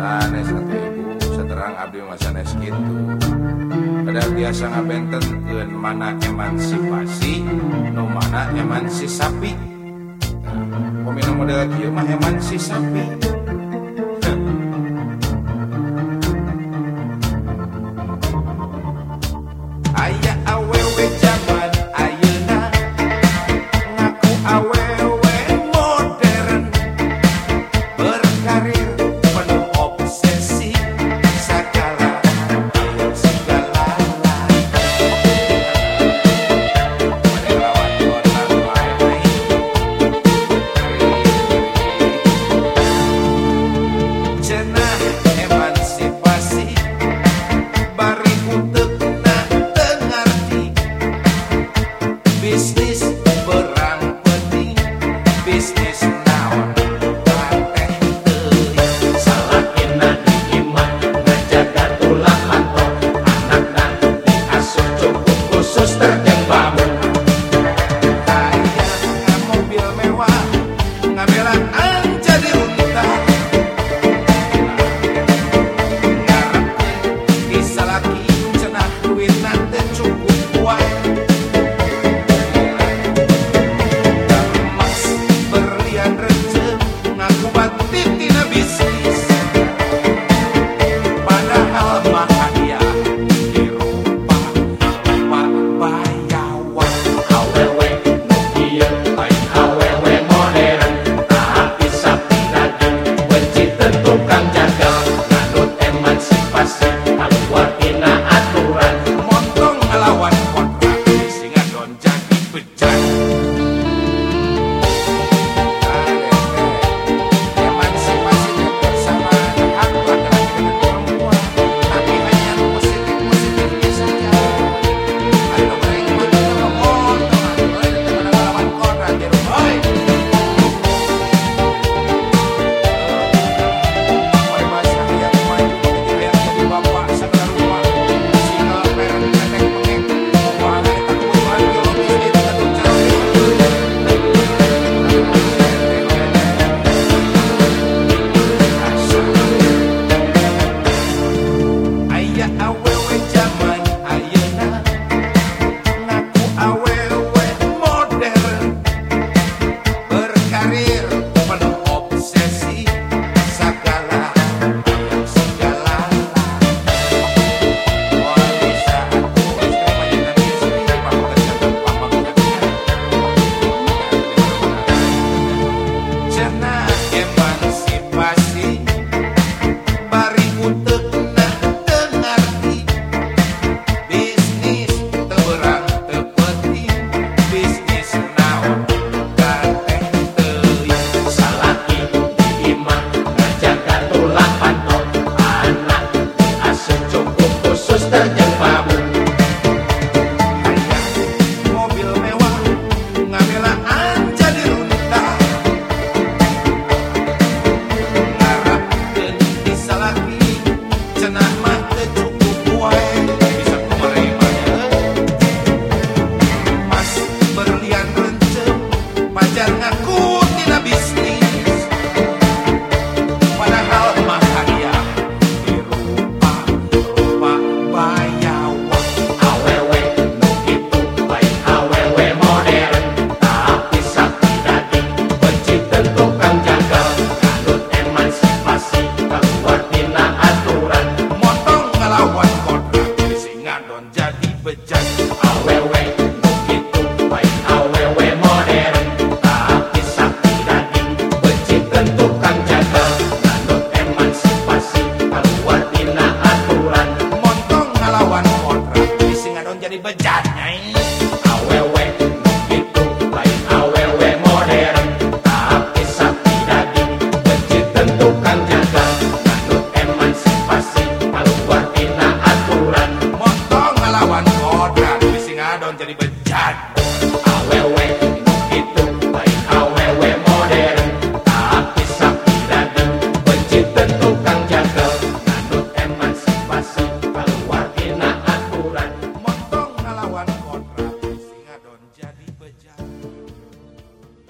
sanes seterang Abdi Masanes kitu pada biasa ngabenten keun mana emansipasi nu mana emansi sapi peminum model kieu mah emansi sapi but John.